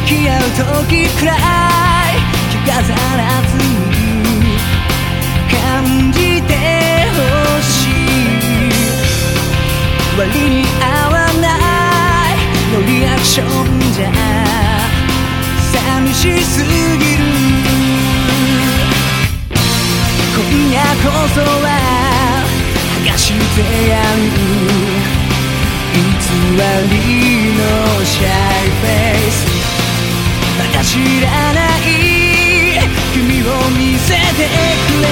き合う時くらい着飾らずに感じてほしい。割に合わないのリアクションじゃ寂しすぎる。今夜こそは剥がしてやる。偽り知らない君を見せてくれ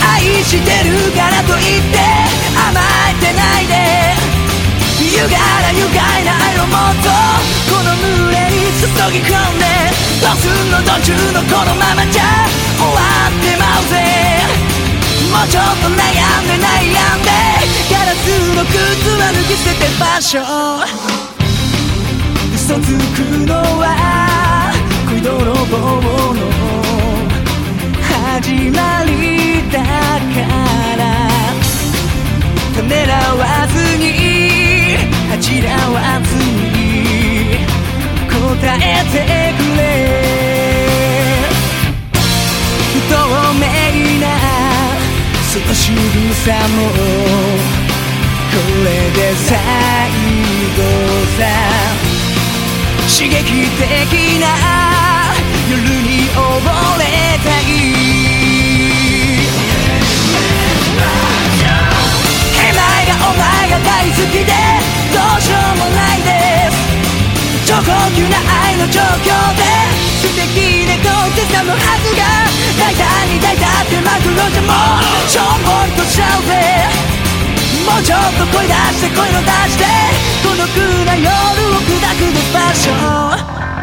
愛してるからといって甘えてないでゆがら愉快な愛をもっとこの胸に注ぎ込んでどうすんの途中のこのままじゃ終わってまうぜもうちょっと悩んで悩んでガラスの靴は脱ぎ捨ててファッション嘘つくのは恋泥棒の。始まりだから。ためらわずに恥じらわずに答えてくれ。不透明なその仕草も。れで最後さ。刺激的な夜に溺れたい手前がお前が大好きでどうしようもないです超高級な愛の状況で素敵で高低差のはずが大胆に抱いたってマグロじゃもうしょんぼりとしちゃうぜもうちょっと声出して声の出して孤独な夜を砕くの場所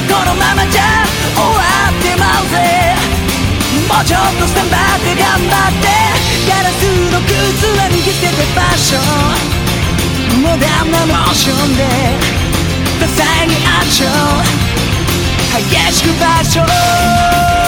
のこのままじゃ終わってまうぜ。もうちょっとスタンバって頑張って。ガラスの靴は脱ぎ捨ててファッションモダンなモーションで。多彩にアクション。激しくファッション。